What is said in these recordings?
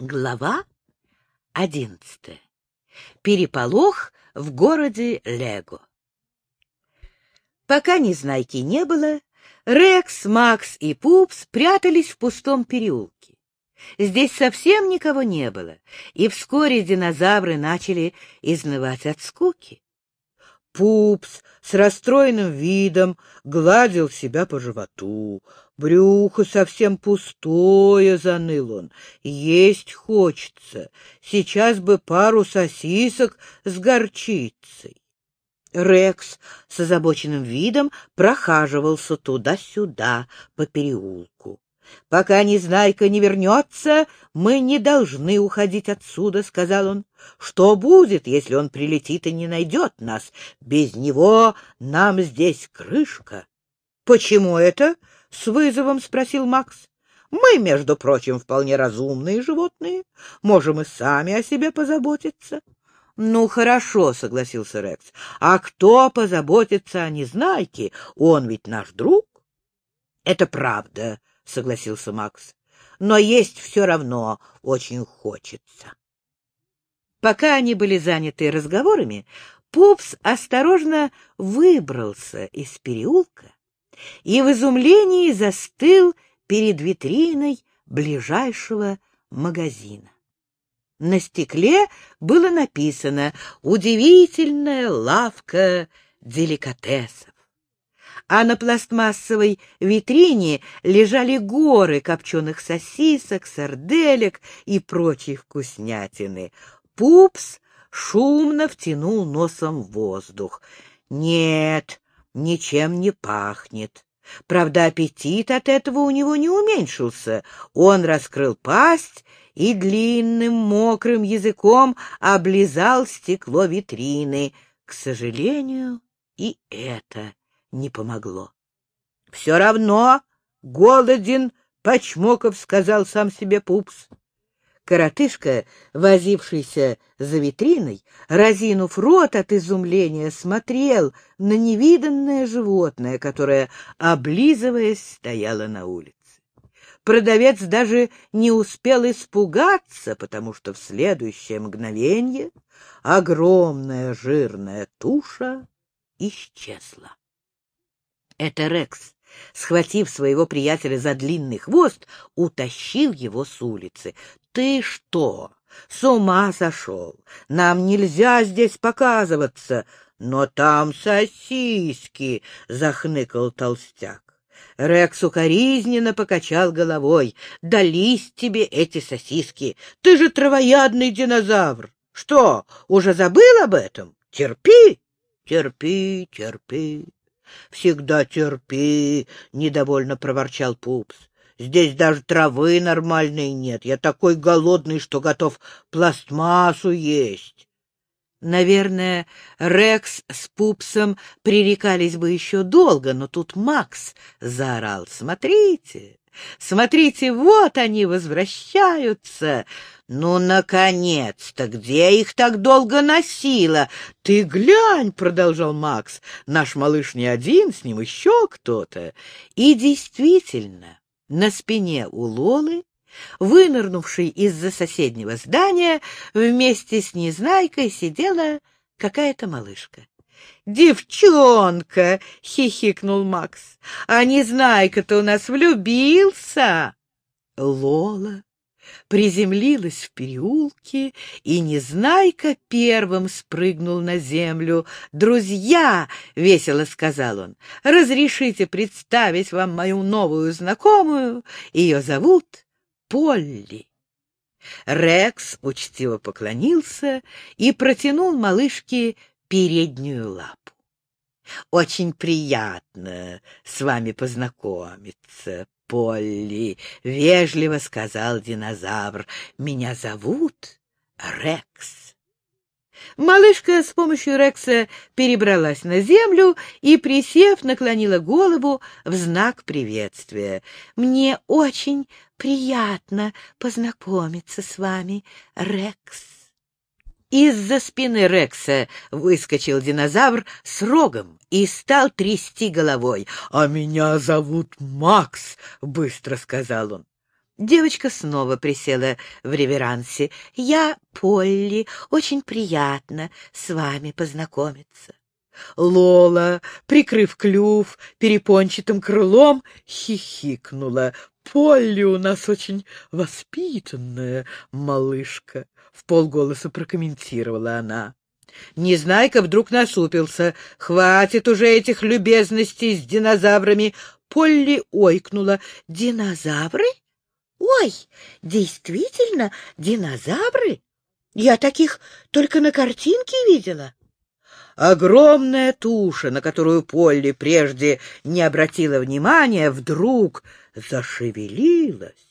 Глава одиннадцатая. Переполох в городе Лего. Пока Незнайки не было, Рекс, Макс и Пупс прятались в пустом переулке. Здесь совсем никого не было, и вскоре динозавры начали изнывать от скуки. Пупс с расстроенным видом гладил себя по животу. Брюхо совсем пустое, заныл он. Есть хочется. Сейчас бы пару сосисок с горчицей. Рекс с озабоченным видом прохаживался туда-сюда по переулку. «Пока Незнайка не вернется, мы не должны уходить отсюда», — сказал он. «Что будет, если он прилетит и не найдет нас? Без него нам здесь крышка». «Почему это?» — с вызовом спросил Макс. «Мы, между прочим, вполне разумные животные, можем и сами о себе позаботиться». «Ну, хорошо», — согласился Рекс. «А кто позаботится о Незнайке? Он ведь наш друг». «Это правда», — согласился Макс. «Но есть все равно очень хочется». Пока они были заняты разговорами, Пупс осторожно выбрался из переулка и в изумлении застыл перед витриной ближайшего магазина. На стекле было написано «Удивительная лавка деликатесов». А на пластмассовой витрине лежали горы копченых сосисок, сарделек и прочей вкуснятины. Пупс шумно втянул носом воздух. «Нет, ничем не пахнет». Правда, аппетит от этого у него не уменьшился. Он раскрыл пасть и длинным мокрым языком облизал стекло витрины. К сожалению, и это не помогло. — Все равно голоден, — почмокав, сказал сам себе Пупс. Коротышка, возившийся за витриной, разинув рот от изумления, смотрел на невиданное животное, которое, облизываясь, стояло на улице. Продавец даже не успел испугаться, потому что в следующее мгновение огромная жирная туша исчезла. Это Рекс, схватив своего приятеля за длинный хвост, утащил его с улицы. — Ты что, с ума сошел? Нам нельзя здесь показываться. Но там сосиски, — захныкал толстяк. Рекс укоризненно покачал головой. «Дались тебе эти сосиски! Ты же травоядный динозавр! Что, уже забыл об этом? Терпи! Терпи, терпи! Всегда терпи!» — недовольно проворчал Пупс. «Здесь даже травы нормальной нет. Я такой голодный, что готов пластмассу есть». Наверное, Рекс с Пупсом пререкались бы еще долго, но тут Макс заорал. «Смотрите! Смотрите, вот они возвращаются! Ну, наконец-то! Где их так долго носило? Ты глянь!» — продолжал Макс. «Наш малыш не один, с ним еще кто-то». И действительно, на спине у Лолы Вынырнувшей из-за соседнего здания, вместе с Незнайкой сидела какая-то малышка. «Девчонка!» — хихикнул Макс. «А Незнайка-то у нас влюбился!» Лола приземлилась в переулке, и Незнайка первым спрыгнул на землю. «Друзья!» — весело сказал он. «Разрешите представить вам мою новую знакомую. Ее зовут Полли. Рекс учтиво поклонился и протянул малышке переднюю лапу. «Очень приятно с вами познакомиться, Полли», — вежливо сказал динозавр. «Меня зовут Рекс». Малышка с помощью Рекса перебралась на землю и, присев, наклонила голову в знак приветствия. «Мне очень приятно познакомиться с вами, Рекс». Из-за спины Рекса выскочил динозавр с рогом и стал трясти головой. — А меня зовут Макс, — быстро сказал он. Девочка снова присела в реверансе. «Я Полли. Очень приятно с вами познакомиться». Лола, прикрыв клюв перепончатым крылом, хихикнула. «Полли у нас очень воспитанная малышка», — в полголоса прокомментировала она. Незнайка вдруг насупился. «Хватит уже этих любезностей с динозаврами!» Полли ойкнула. «Динозавры?» Ой, действительно, динозавры? Я таких только на картинке видела. Огромная туша, на которую Полли прежде не обратила внимания, вдруг зашевелилась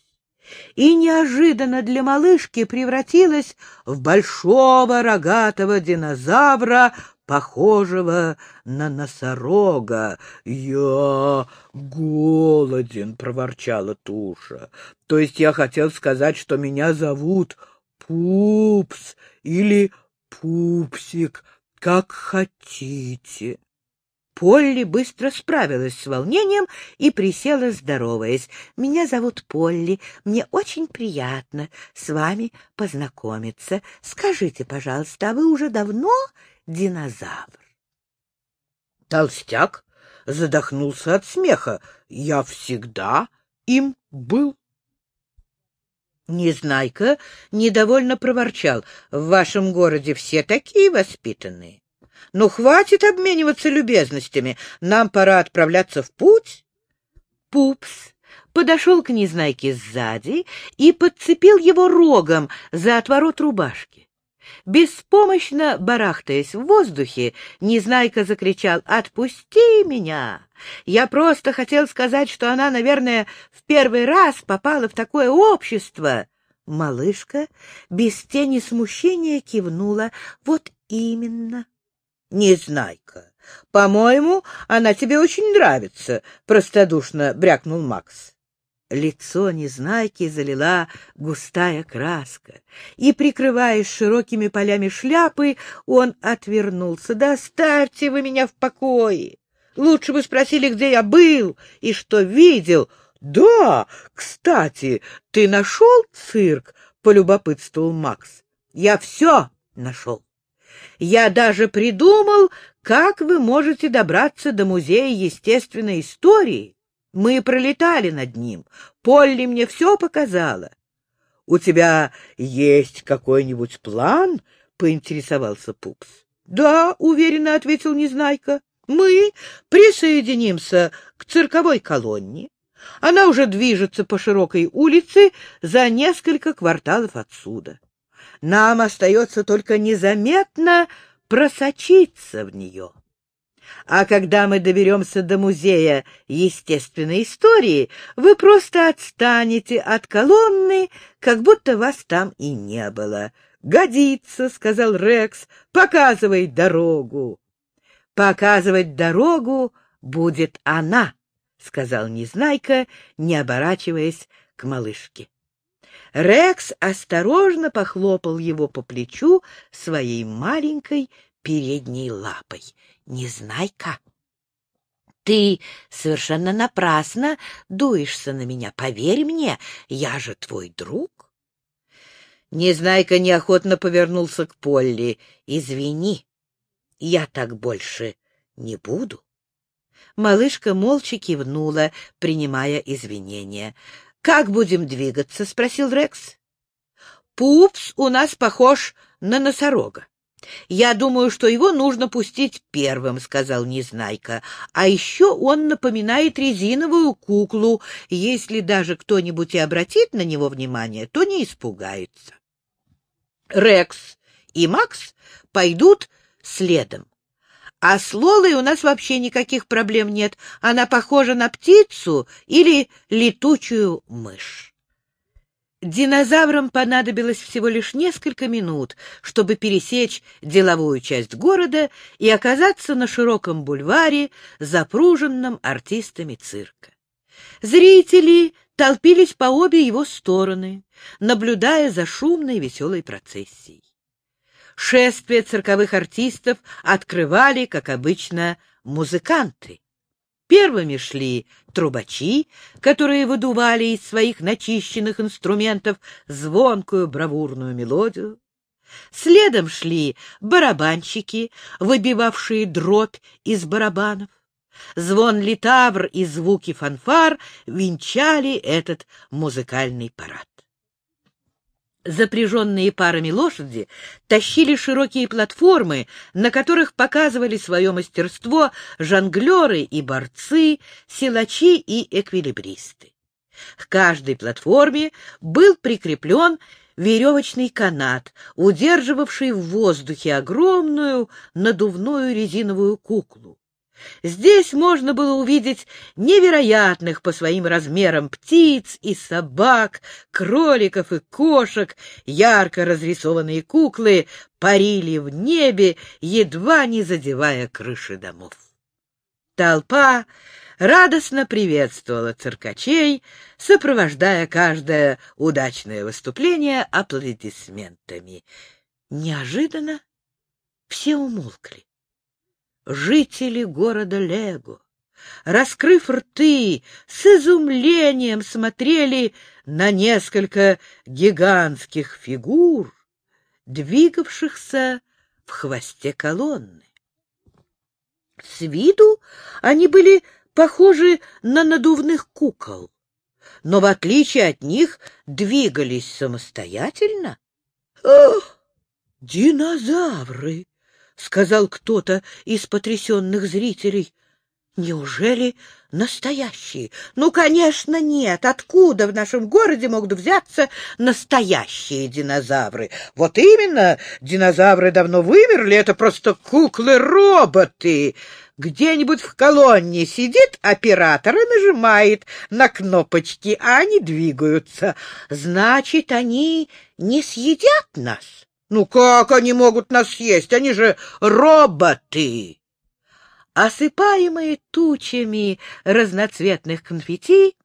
и неожиданно для малышки превратилась в большого рогатого динозавра похожего на носорога. «Я голоден!» — проворчала туша. «То есть я хотел сказать, что меня зовут Пупс или Пупсик, как хотите». Полли быстро справилась с волнением и присела, здороваясь. «Меня зовут Полли. Мне очень приятно с вами познакомиться. Скажите, пожалуйста, а вы уже давно динозавр. Толстяк задохнулся от смеха. Я всегда им был. Незнайка недовольно проворчал. В вашем городе все такие воспитанные. Ну, хватит обмениваться любезностями. Нам пора отправляться в путь. Пупс подошел к Незнайке сзади и подцепил его рогом за отворот рубашки. Беспомощно барахтаясь в воздухе, Незнайка закричал «Отпусти меня!» Я просто хотел сказать, что она, наверное, в первый раз попала в такое общество. Малышка без тени смущения кивнула. «Вот именно!» «Незнайка, по-моему, она тебе очень нравится», — простодушно брякнул Макс. Лицо Незнайки залила густая краска, и, прикрываясь широкими полями шляпы, он отвернулся. «Да оставьте вы меня в покое! Лучше бы спросили, где я был и что видел. Да, кстати, ты нашел цирк?» — полюбопытствовал Макс. «Я все нашел. Я даже придумал, как вы можете добраться до Музея естественной истории». Мы пролетали над ним. Полли мне все показала. — У тебя есть какой-нибудь план? — поинтересовался Пупс. — Да, — уверенно ответил Незнайка. — Мы присоединимся к цирковой колонне. Она уже движется по широкой улице за несколько кварталов отсюда. Нам остается только незаметно просочиться в нее. А когда мы доберемся до музея естественной истории, вы просто отстанете от колонны, как будто вас там и не было. «Годится», — сказал Рекс, — «показывай дорогу». «Показывать дорогу будет она», — сказал Незнайка, не оборачиваясь к малышке. Рекс осторожно похлопал его по плечу своей маленькой передней лапой. Незнайка, ты совершенно напрасно дуешься на меня. Поверь мне, я же твой друг. Незнайка неохотно повернулся к Полли. Извини, я так больше не буду. Малышка молча кивнула, принимая извинения. — Как будем двигаться? — спросил Рекс. — Пупс у нас похож на носорога. «Я думаю, что его нужно пустить первым», — сказал Незнайка. «А еще он напоминает резиновую куклу. Если даже кто-нибудь и обратит на него внимание, то не испугается». Рекс и Макс пойдут следом. А с Лолой у нас вообще никаких проблем нет. Она похожа на птицу или летучую мышь. Динозаврам понадобилось всего лишь несколько минут, чтобы пересечь деловую часть города и оказаться на широком бульваре, запруженном артистами цирка. Зрители толпились по обе его стороны, наблюдая за шумной веселой процессией. Шествие цирковых артистов открывали, как обычно, музыканты. Первыми шли трубачи, которые выдували из своих начищенных инструментов звонкую бравурную мелодию. Следом шли барабанщики, выбивавшие дробь из барабанов. Звон литавр и звуки фанфар венчали этот музыкальный парад. Запряженные парами лошади тащили широкие платформы, на которых показывали свое мастерство жонглеры и борцы, силачи и эквилибристы. К каждой платформе был прикреплен веревочный канат, удерживавший в воздухе огромную надувную резиновую куклу. Здесь можно было увидеть невероятных по своим размерам птиц и собак, кроликов и кошек, ярко разрисованные куклы парили в небе, едва не задевая крыши домов. Толпа радостно приветствовала циркачей, сопровождая каждое удачное выступление аплодисментами. Неожиданно все умолкли жители города Лего, раскрыв рты, с изумлением смотрели на несколько гигантских фигур, двигавшихся в хвосте колонны. С виду они были похожи на надувных кукол, но в отличие от них двигались самостоятельно. Динозавры! — сказал кто-то из потрясенных зрителей. Неужели настоящие? Ну, конечно, нет. Откуда в нашем городе могут взяться настоящие динозавры? Вот именно, динозавры давно вымерли, это просто куклы-роботы. Где-нибудь в колонне сидит оператор и нажимает на кнопочки, а они двигаются. Значит, они не съедят нас? Ну как они могут нас съесть? Они же роботы! Осыпаемые тучами разноцветных конфетти,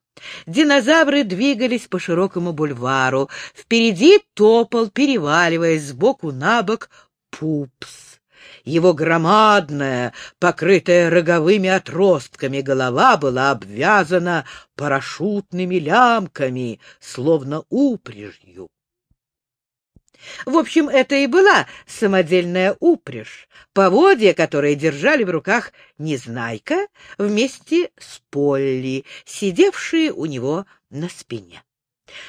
динозавры двигались по широкому бульвару. Впереди топал, переваливаясь сбоку на бок, пупс. Его громадная, покрытая роговыми отростками голова была обвязана парашютными лямками, словно упряжью. В общем, это и была самодельная упряжь, поводья, которые держали в руках Незнайка вместе с Полли, сидевшие у него на спине.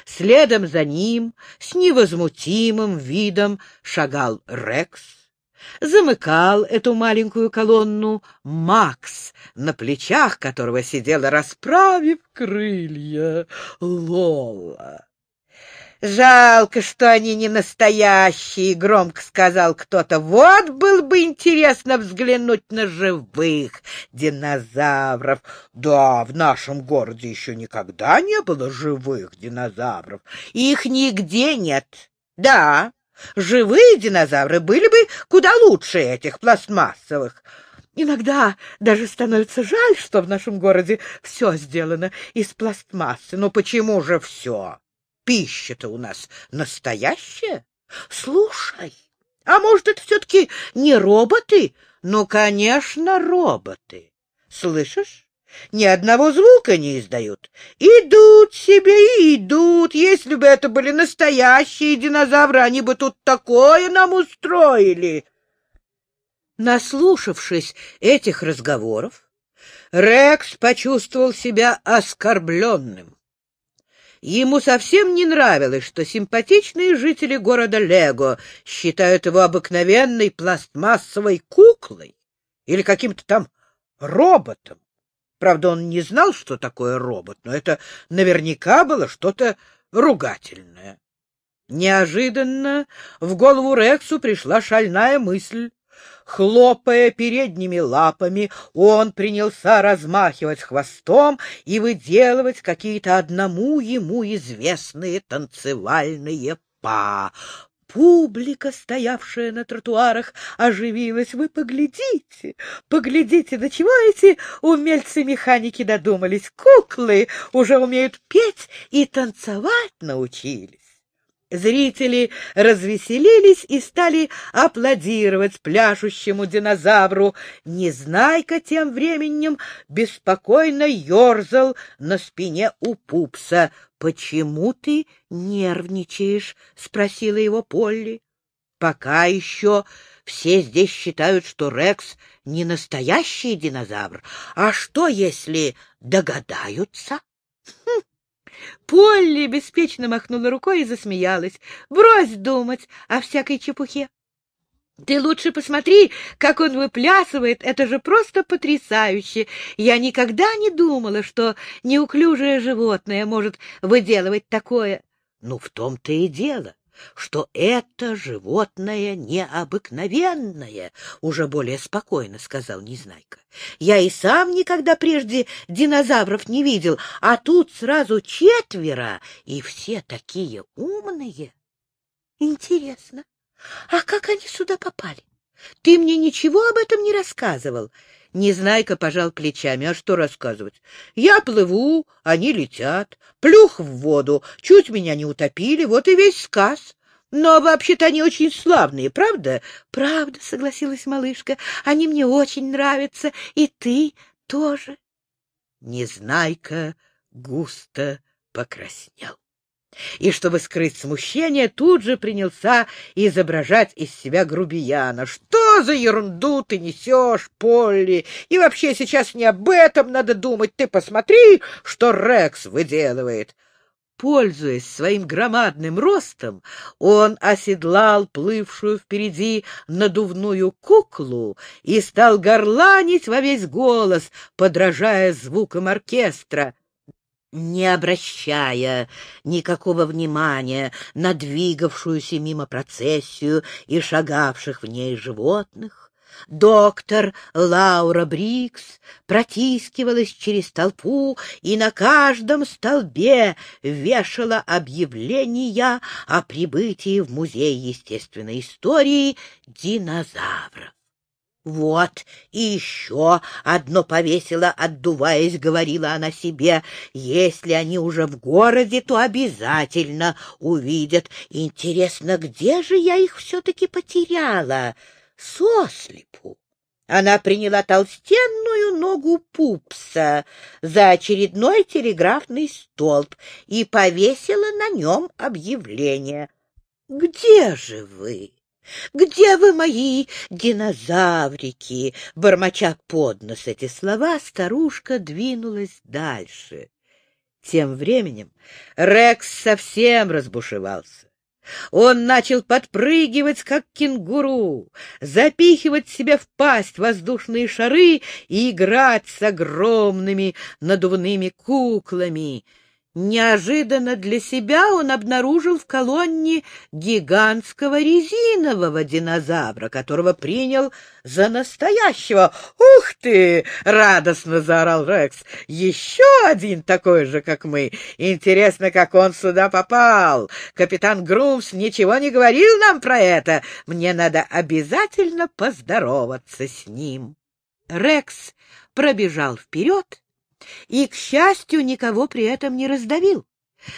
Следом за ним с невозмутимым видом шагал Рекс, замыкал эту маленькую колонну Макс, на плечах которого сидела, расправив крылья, Лола. «Жалко, что они не настоящие», — громко сказал кто-то. «Вот было бы интересно взглянуть на живых динозавров». «Да, в нашем городе еще никогда не было живых динозавров. Их нигде нет. Да, живые динозавры были бы куда лучше этих пластмассовых». Иногда даже становится жаль, что в нашем городе все сделано из пластмассы. Но почему же все? Пища-то у нас настоящая. Слушай, а может, это все-таки не роботы? Ну, конечно, роботы. Слышишь? Ни одного звука не издают. Идут себе и идут. Если бы это были настоящие динозавры, они бы тут такое нам устроили. Наслушавшись этих разговоров, Рекс почувствовал себя оскорбленным. Ему совсем не нравилось, что симпатичные жители города Лего считают его обыкновенной пластмассовой куклой или каким-то там роботом. Правда, он не знал, что такое робот, но это наверняка было что-то ругательное. Неожиданно в голову Рексу пришла шальная мысль. Хлопая передними лапами, он принялся размахивать хвостом и выделывать какие-то одному ему известные танцевальные па. Публика, стоявшая на тротуарах, оживилась. Вы поглядите, поглядите, до чего эти умельцы-механики додумались. Куклы уже умеют петь и танцевать научились. Зрители развеселились и стали аплодировать пляшущему динозавру. Незнайка тем временем беспокойно ерзал на спине у пупса. — Почему ты нервничаешь? — спросила его Полли. — Пока еще все здесь считают, что Рекс не настоящий динозавр. А что, если догадаются? Полли беспечно махнула рукой и засмеялась. Брось думать о всякой чепухе. Ты лучше посмотри, как он выплясывает, это же просто потрясающе. Я никогда не думала, что неуклюжее животное может выделывать такое. Ну, в том-то и дело что это животное необыкновенное, — уже более спокойно сказал Незнайка. Я и сам никогда прежде динозавров не видел, а тут сразу четверо, и все такие умные. Интересно, а как они сюда попали? Ты мне ничего об этом не рассказывал. Незнайка пожал плечами. А что рассказывать? Я плыву, они летят. Плюх в воду. Чуть меня не утопили, вот и весь сказ. Но вообще-то они очень славные, правда? Правда, согласилась малышка. Они мне очень нравятся, и ты тоже. Незнайка густо покраснел и, чтобы скрыть смущение, тут же принялся изображать из себя грубияна. «Что за ерунду ты несешь, Полли? И вообще сейчас не об этом надо думать. Ты посмотри, что Рекс выделывает!» Пользуясь своим громадным ростом, он оседлал плывшую впереди надувную куклу и стал горланить во весь голос, подражая звукам оркестра не обращая никакого внимания на двигавшуюся мимо процессию и шагавших в ней животных, доктор Лаура Брикс протискивалась через толпу и на каждом столбе вешала объявления о прибытии в Музей естественной истории динозавров. Вот, и еще одно повесила, отдуваясь, говорила она себе. Если они уже в городе, то обязательно увидят. Интересно, где же я их все-таки потеряла? Сослепу. Она приняла толстенную ногу пупса за очередной телеграфный столб и повесила на нем объявление. «Где же вы?» Где вы, мои динозаврики? Бормоча под нос эти слова, старушка двинулась дальше. Тем временем Рекс совсем разбушевался. Он начал подпрыгивать, как кенгуру, запихивать себе в пасть воздушные шары и играть с огромными надувными куклами — Неожиданно для себя он обнаружил в колонне гигантского резинового динозавра, которого принял за настоящего. «Ух ты!» — радостно заорал Рекс. «Еще один такой же, как мы. Интересно, как он сюда попал. Капитан Грумс ничего не говорил нам про это. Мне надо обязательно поздороваться с ним». Рекс пробежал вперед и, к счастью, никого при этом не раздавил.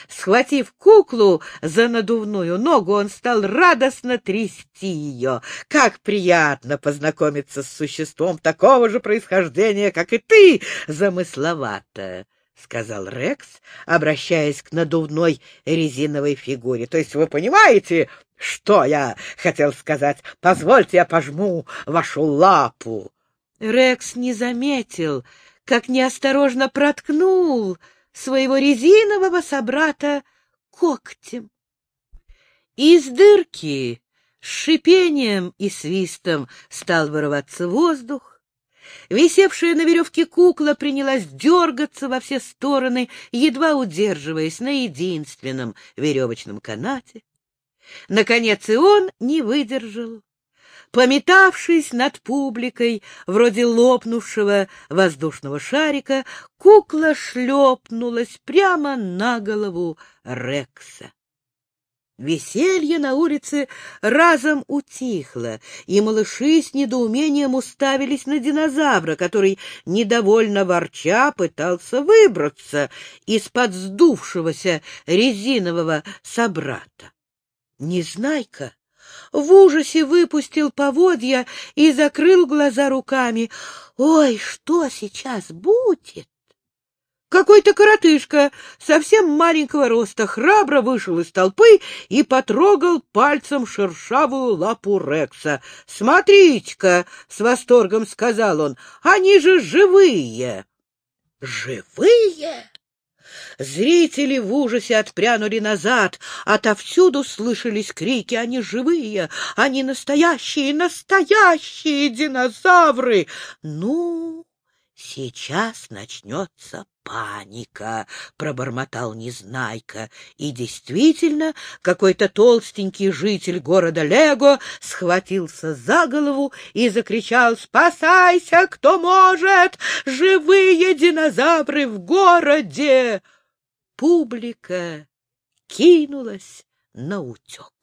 Схватив куклу за надувную ногу, он стал радостно трясти ее. «Как приятно познакомиться с существом такого же происхождения, как и ты, замысловато!» — сказал Рекс, обращаясь к надувной резиновой фигуре. — То есть вы понимаете, что я хотел сказать? Позвольте, я пожму вашу лапу. Рекс не заметил, как неосторожно проткнул своего резинового собрата когтем. Из дырки с шипением и свистом стал вырываться воздух. Висевшая на веревке кукла принялась дергаться во все стороны, едва удерживаясь на единственном веревочном канате. Наконец и он не выдержал Пометавшись над публикой, вроде лопнувшего воздушного шарика, кукла шлепнулась прямо на голову Рекса. Веселье на улице разом утихло, и малыши с недоумением уставились на динозавра, который, недовольно ворча, пытался выбраться из-под сдувшегося резинового собрата. Незнайка в ужасе выпустил поводья и закрыл глаза руками. Ой, что сейчас будет? Какой-то коротышка, совсем маленького роста, храбро вышел из толпы и потрогал пальцем шершавую лапу Рекса. «Смотрите-ка!» — с восторгом сказал он. «Они же живые!» «Живые?» Зрители в ужасе отпрянули назад. Отовсюду слышались крики. Они живые, они настоящие, настоящие динозавры. Ну, сейчас начнется паника, — пробормотал Незнайка. И действительно, какой-то толстенький житель города Лего схватился за голову и закричал «Спасайся, кто может! Живые динозавры в городе!» Публика кинулась на утек.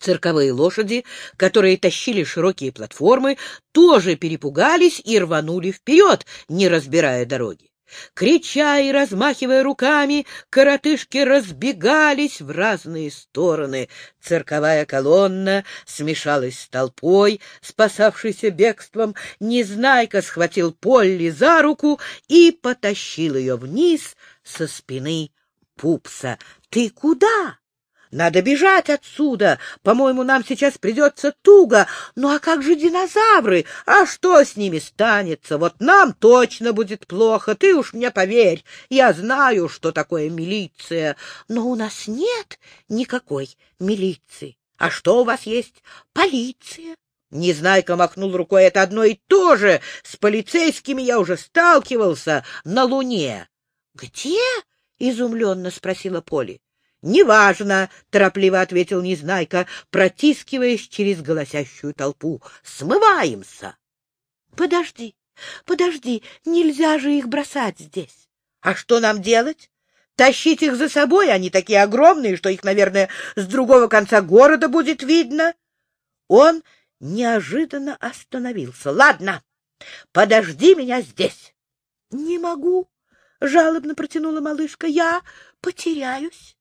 Цирковые лошади, которые тащили широкие платформы, тоже перепугались и рванули вперед, не разбирая дороги. Крича и размахивая руками, коротышки разбегались в разные стороны. Цирковая колонна смешалась с толпой, спасавшейся бегством. Незнайка схватил Полли за руку и потащил ее вниз со спины Пупса. — Ты куда? Надо бежать отсюда. По-моему, нам сейчас придется туго. Ну а как же динозавры? А что с ними станется? Вот нам точно будет плохо. Ты уж мне поверь. Я знаю, что такое милиция. Но у нас нет никакой милиции. А что у вас есть? Полиция. Незнайка махнул рукой. Это одно и то же. С полицейскими я уже сталкивался на Луне. — Где? — изумленно спросила Поли. — Неважно, — торопливо ответил Незнайка, протискиваясь через голосящую толпу. — Смываемся. — Подожди, подожди, нельзя же их бросать здесь. — А что нам делать? Тащить их за собой? Они такие огромные, что их, наверное, с другого конца города будет видно. Он неожиданно остановился. — Ладно, подожди меня здесь. — Не могу, — жалобно протянула малышка. — Я потеряюсь.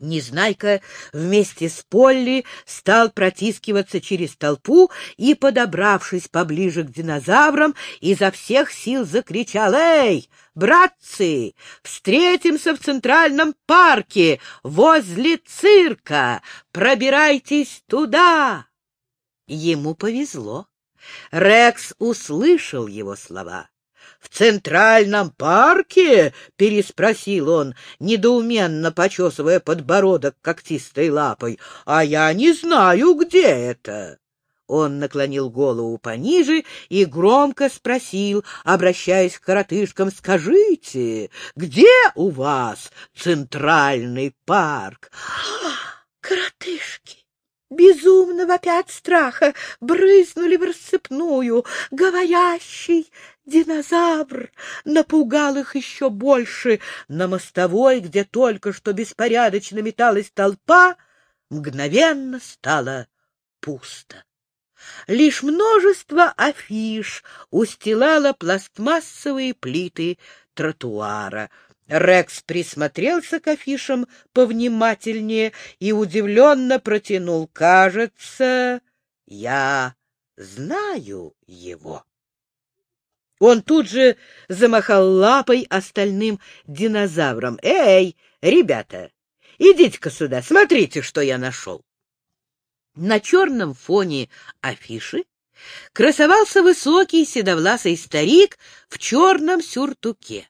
Незнайка вместе с Полли стал протискиваться через толпу и, подобравшись поближе к динозаврам, изо всех сил закричал «Эй, братцы, встретимся в Центральном парке возле цирка! Пробирайтесь туда!» Ему повезло. Рекс услышал его слова. «В Центральном парке?» — переспросил он, недоуменно почесывая подбородок когтистой лапой. «А я не знаю, где это». Он наклонил голову пониже и громко спросил, обращаясь к коротышкам, «Скажите, где у вас Центральный парк?» «Коротышки!» безумно вопя от страха, брызнули в рассыпную. Говорящий Динозавр напугал их еще больше. На мостовой, где только что беспорядочно металась толпа, мгновенно стало пусто. Лишь множество афиш устилало пластмассовые плиты тротуара. Рекс присмотрелся к афишам повнимательнее и удивленно протянул. «Кажется, я знаю его». Он тут же замахал лапой остальным динозаврам. «Эй, ребята, идите-ка сюда, смотрите, что я нашел!» На черном фоне афиши красовался высокий седовласый старик в черном сюртуке.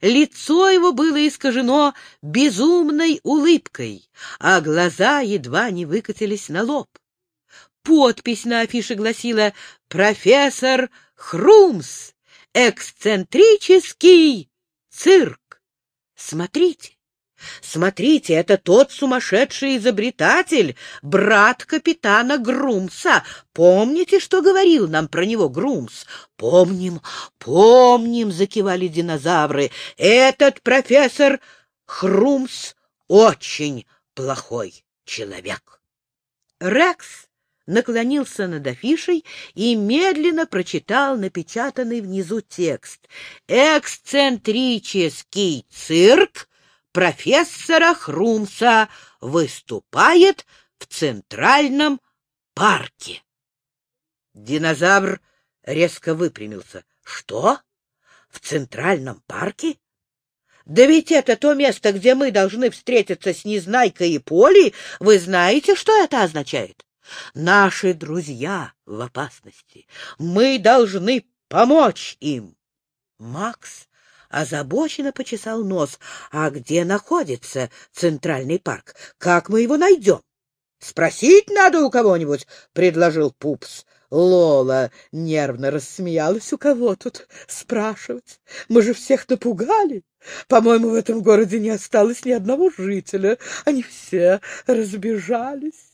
Лицо его было искажено безумной улыбкой, а глаза едва не выкатились на лоб. Подпись на афише гласила «Профессор Хрумс! Эксцентрический цирк!» Смотрите, Смотрите, это тот сумасшедший изобретатель, брат капитана Грумса. Помните, что говорил нам про него Грумс? Помним, помним, закивали динозавры. Этот профессор Хрумс очень плохой человек. Рекс наклонился над афишей и медленно прочитал напечатанный внизу текст. «Эксцентрический цирк профессора Хрумса выступает в Центральном парке. Динозавр резко выпрямился. — Что? В Центральном парке? Да ведь это то место, где мы должны встретиться с Незнайкой и Полей. Вы знаете, что это означает? Наши друзья в опасности. Мы должны помочь им. Макс озабоченно почесал нос. А где находится Центральный парк? Как мы его найдем? Спросить надо у кого-нибудь, — предложил Пупс. Лола нервно рассмеялась. У кого тут спрашивать? Мы же всех напугали. По-моему, в этом городе не осталось ни одного жителя. Они все разбежались.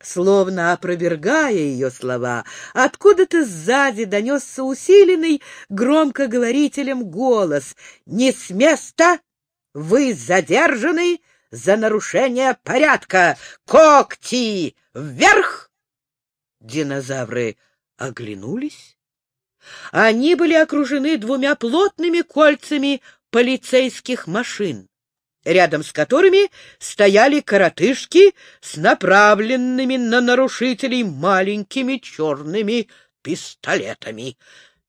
Словно опровергая ее слова, откуда-то сзади донесся усиленный громкоговорителем голос. «Не с места! Вы задержаны за нарушение порядка! Когти вверх!» Динозавры оглянулись. Они были окружены двумя плотными кольцами полицейских машин, рядом с которыми стояли коротышки с направленными на нарушителей маленькими черными пистолетами.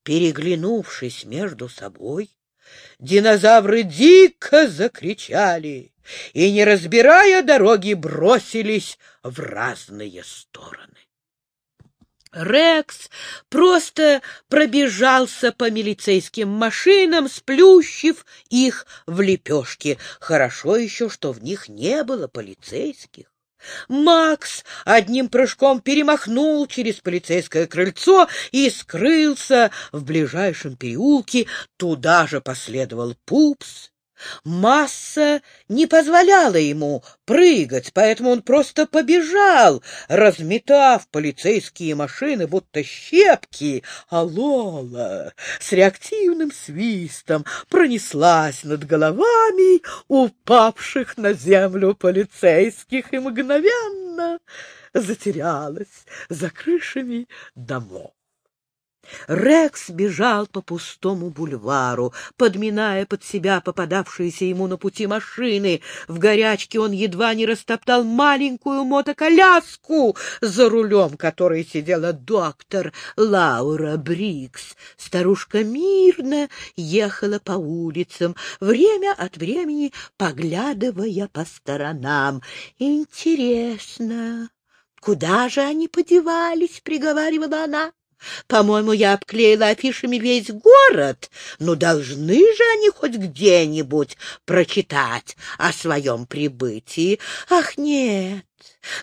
Переглянувшись между собой, динозавры дико закричали и, не разбирая дороги, бросились в разные стороны. Рекс просто пробежался по милицейским машинам, сплющив их в лепешки. Хорошо еще, что в них не было полицейских. Макс одним прыжком перемахнул через полицейское крыльцо и скрылся в ближайшем переулке. Туда же последовал Пупс Масса не позволяла ему прыгать, поэтому он просто побежал, разметав полицейские машины, будто щепки, а Лола с реактивным свистом пронеслась над головами упавших на землю полицейских и мгновенно затерялась за крышами домов. Рекс бежал по пустому бульвару, подминая под себя попадавшиеся ему на пути машины. В горячке он едва не растоптал маленькую мотоколяску, за рулем которой сидела доктор Лаура Брикс. Старушка мирно ехала по улицам, время от времени поглядывая по сторонам. «Интересно, куда же они подевались?» — приговаривала она. По-моему, я обклеила афишами весь город. Ну, должны же они хоть где-нибудь прочитать о своем прибытии. Ах, нет,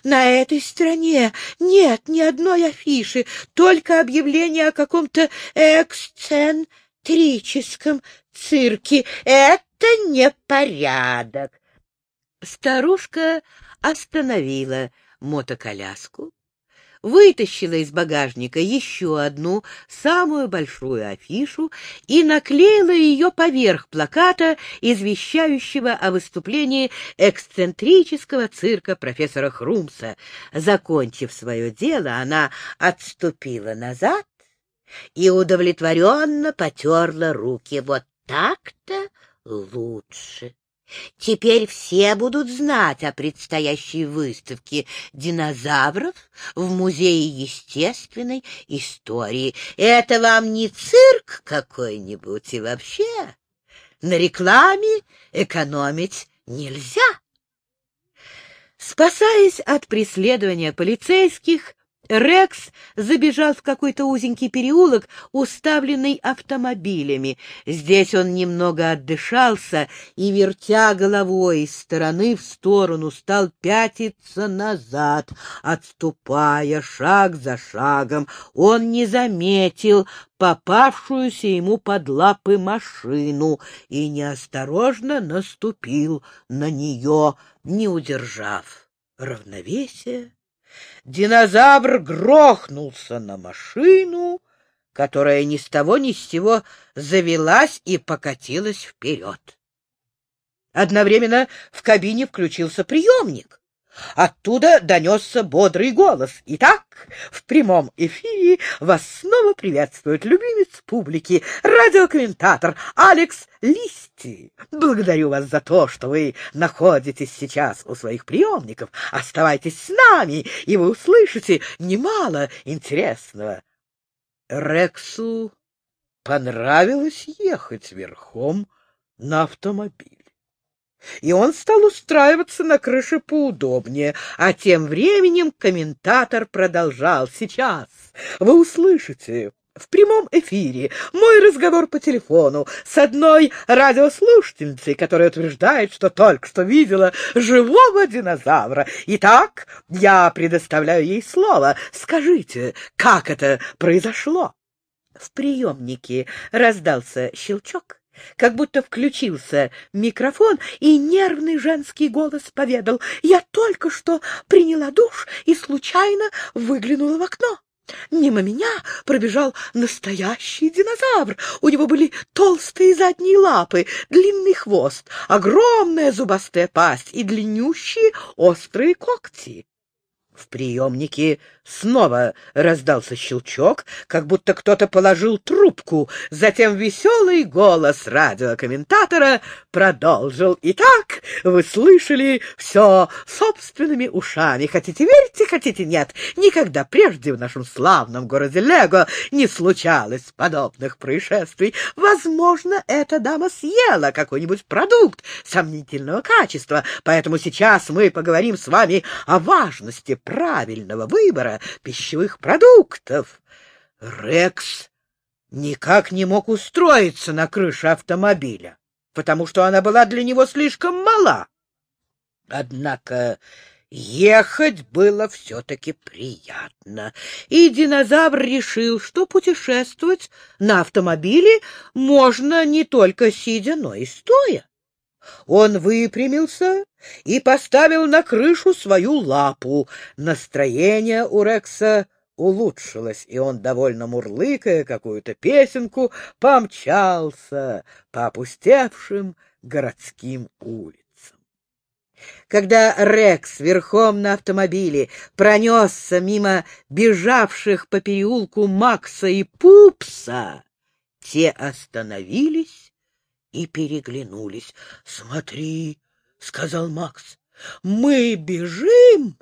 на этой стране нет ни одной афиши, только объявление о каком-то эксцентрическом цирке. Это непорядок. Старушка остановила мотоколяску, вытащила из багажника еще одну, самую большую афишу и наклеила ее поверх плаката, извещающего о выступлении эксцентрического цирка профессора Хрумса. Закончив свое дело, она отступила назад и удовлетворенно потерла руки. Вот так-то лучше. Теперь все будут знать о предстоящей выставке динозавров в Музее естественной истории. Это вам не цирк какой-нибудь и вообще на рекламе экономить нельзя. Спасаясь от преследования полицейских, Рекс забежал в какой-то узенький переулок, уставленный автомобилями. Здесь он немного отдышался и, вертя головой из стороны в сторону, стал пятиться назад, отступая шаг за шагом. Он не заметил попавшуюся ему под лапы машину и неосторожно наступил на нее, не удержав равновесия динозавр грохнулся на машину, которая ни с того ни с сего завелась и покатилась вперед. Одновременно в кабине включился приемник. Оттуда донесся бодрый голос. Итак, в прямом эфире вас снова приветствует любимец публики, радиокомментатор Алекс Листи. Благодарю вас за то, что вы находитесь сейчас у своих приемников. Оставайтесь с нами, и вы услышите немало интересного. Рексу понравилось ехать верхом на автомобиле и он стал устраиваться на крыше поудобнее, а тем временем комментатор продолжал. «Сейчас вы услышите в прямом эфире мой разговор по телефону с одной радиослушательницей, которая утверждает, что только что видела живого динозавра. Итак, я предоставляю ей слово. Скажите, как это произошло?» В приемнике раздался щелчок, как будто включился микрофон, и нервный женский голос поведал. «Я только что приняла душ и случайно выглянула в окно. Мимо меня пробежал настоящий динозавр. У него были толстые задние лапы, длинный хвост, огромная зубастая пасть и длиннющие острые когти. В приемнике снова раздался щелчок, как будто кто-то положил трубку. Затем веселый голос радиокомментатора продолжил. «Итак, вы слышали все собственными ушами. Хотите верьте, хотите нет. Никогда прежде в нашем славном городе Лего не случалось подобных происшествий. Возможно, эта дама съела какой-нибудь продукт сомнительного качества, поэтому сейчас мы поговорим с вами о важности правильного выбора пищевых продуктов. Рекс никак не мог устроиться на крыше автомобиля, потому что она была для него слишком мала. Однако ехать было все-таки приятно, и динозавр решил, что путешествовать на автомобиле можно не только сидя, но и стоя. Он выпрямился и поставил на крышу свою лапу. Настроение у Рекса улучшилось, и он, довольно мурлыкая какую-то песенку, помчался по опустевшим городским улицам. Когда Рекс верхом на автомобиле пронесся мимо бежавших по переулку Макса и Пупса, те остановились и переглянулись. — Смотри, — сказал Макс, — мы бежим,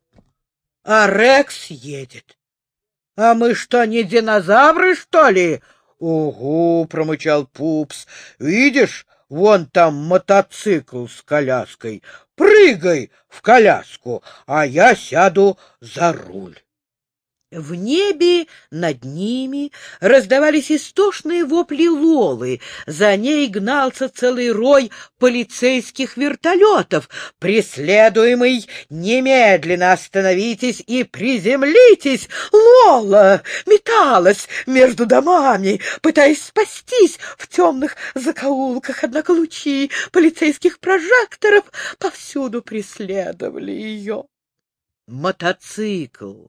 а Рекс едет. — А мы что, не динозавры, что ли? — Угу, — промычал Пупс. — Видишь, вон там мотоцикл с коляской. Прыгай в коляску, а я сяду за руль. В небе над ними раздавались истошные вопли Лолы. За ней гнался целый рой полицейских вертолетов. «Преследуемый, немедленно остановитесь и приземлитесь!» Лола металась между домами, пытаясь спастись в темных закоулках, однако лучи полицейских прожекторов повсюду преследовали ее. Мотоцикл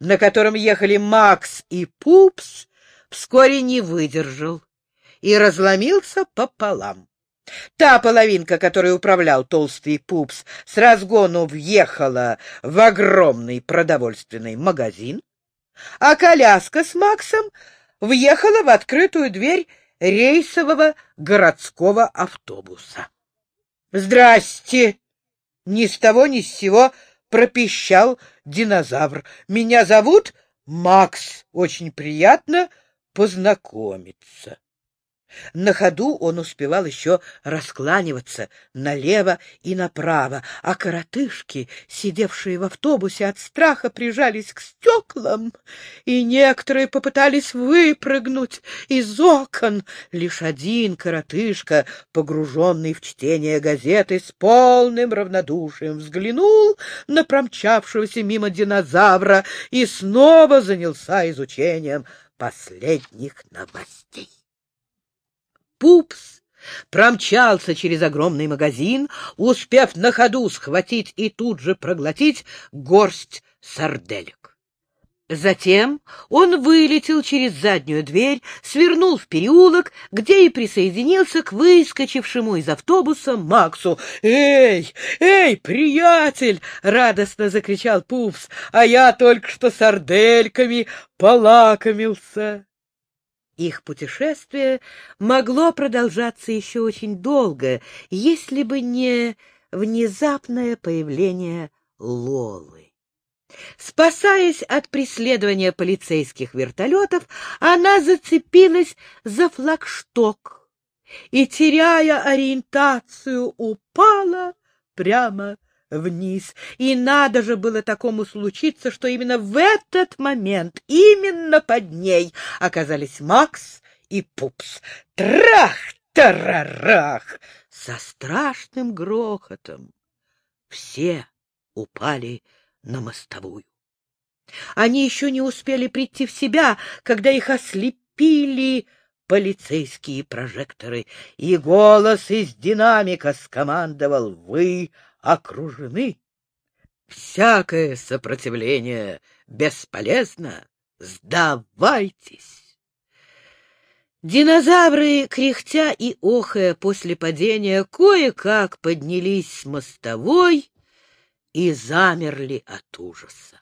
на котором ехали Макс и Пупс, вскоре не выдержал и разломился пополам. Та половинка, которой управлял толстый Пупс, с разгону въехала в огромный продовольственный магазин, а коляска с Максом въехала в открытую дверь рейсового городского автобуса. «Здрасте!» Ни с того ни с сего пропищал динозавр. «Меня зовут Макс. Очень приятно познакомиться». На ходу он успевал еще раскланиваться налево и направо, а коротышки, сидевшие в автобусе от страха, прижались к стеклам, и некоторые попытались выпрыгнуть из окон. Лишь один коротышка, погруженный в чтение газеты, с полным равнодушием взглянул на промчавшегося мимо динозавра и снова занялся изучением последних новостей. Пупс промчался через огромный магазин, успев на ходу схватить и тут же проглотить горсть сарделек. Затем он вылетел через заднюю дверь, свернул в переулок, где и присоединился к выскочившему из автобуса Максу. «Эй, эй, приятель!» — радостно закричал Пупс. «А я только что сардельками полакомился!» Их путешествие могло продолжаться еще очень долго, если бы не внезапное появление Лолы. Спасаясь от преследования полицейских вертолетов, она зацепилась за флагшток и, теряя ориентацию, упала прямо вниз. И надо же было такому случиться, что именно в этот момент, именно под ней, оказались Макс и Пупс. Трах-тарарах! Со страшным грохотом все упали на мостовую. Они еще не успели прийти в себя, когда их ослепили полицейские прожекторы, и голос из динамика скомандовал «Вы окружены! Всякое сопротивление бесполезно! Сдавайтесь!» Динозавры, кряхтя и охая после падения, кое-как поднялись с мостовой и замерли от ужаса.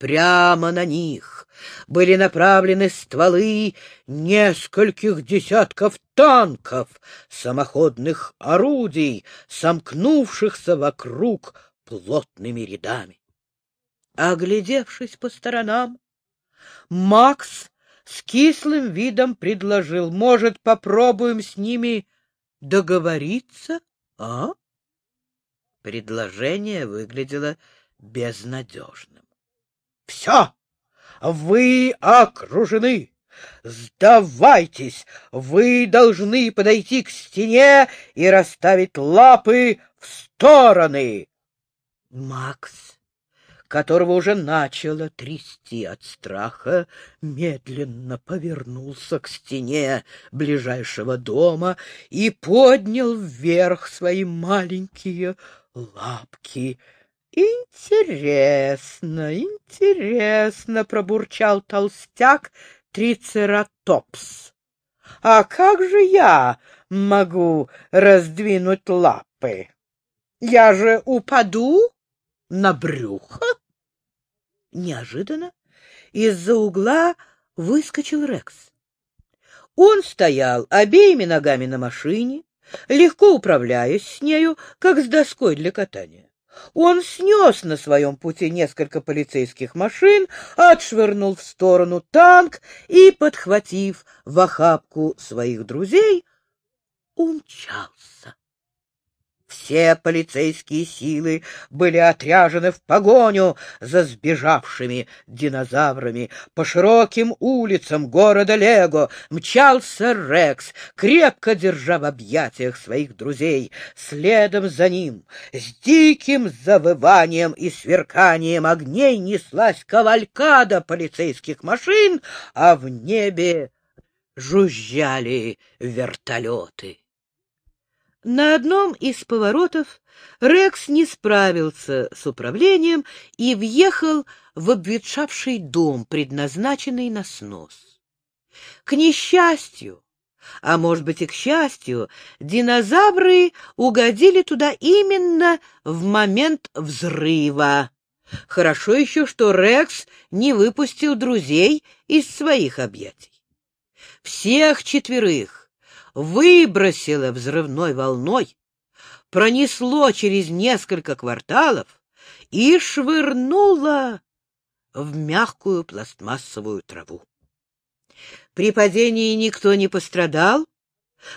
Прямо на них были направлены стволы нескольких десятков танков, самоходных орудий, сомкнувшихся вокруг плотными рядами. Оглядевшись по сторонам, Макс с кислым видом предложил, может, попробуем с ними договориться, а? Предложение выглядело безнадежным. — Все! Вы окружены! Сдавайтесь! Вы должны подойти к стене и расставить лапы в стороны! Макс которого уже начало трясти от страха, медленно повернулся к стене ближайшего дома и поднял вверх свои маленькие лапки. «Интересно, интересно!» — пробурчал толстяк трицератопс. «А как же я могу раздвинуть лапы? Я же упаду на брюхо?» Неожиданно из-за угла выскочил Рекс. Он стоял обеими ногами на машине, легко управляясь с нею, как с доской для катания. Он снес на своем пути несколько полицейских машин, отшвырнул в сторону танк и, подхватив в охапку своих друзей, умчался. Все полицейские силы были отряжены в погоню за сбежавшими динозаврами. По широким улицам города Лего мчался Рекс, крепко держа в объятиях своих друзей. Следом за ним, с диким завыванием и сверканием огней, неслась кавалькада полицейских машин, а в небе жужжали вертолеты. На одном из поворотов Рекс не справился с управлением и въехал в обветшавший дом, предназначенный на снос. К несчастью, а может быть и к счастью, динозавры угодили туда именно в момент взрыва. Хорошо еще, что Рекс не выпустил друзей из своих объятий. Всех четверых выбросило взрывной волной, пронесло через несколько кварталов и швырнуло в мягкую пластмассовую траву. При падении никто не пострадал,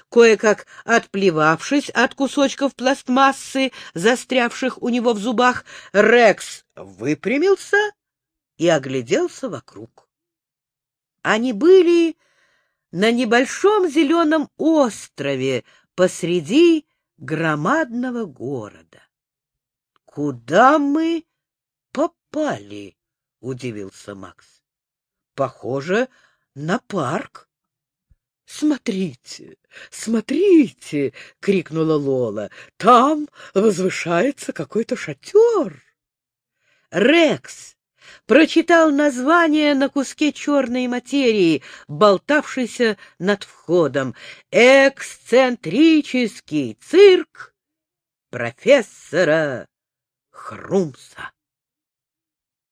Кое-как отплевавшись от кусочков пластмассы, застрявших у него в зубах, Рекс выпрямился и огляделся вокруг. Они были на небольшом зеленом острове посреди громадного города. — Куда мы попали? — удивился Макс. — Похоже на парк. — Смотрите, смотрите! — крикнула Лола. — Там возвышается какой-то шатер. Рекс прочитал название на куске черной материи, болтавшейся над входом. «Эксцентрический цирк профессора Хрумса».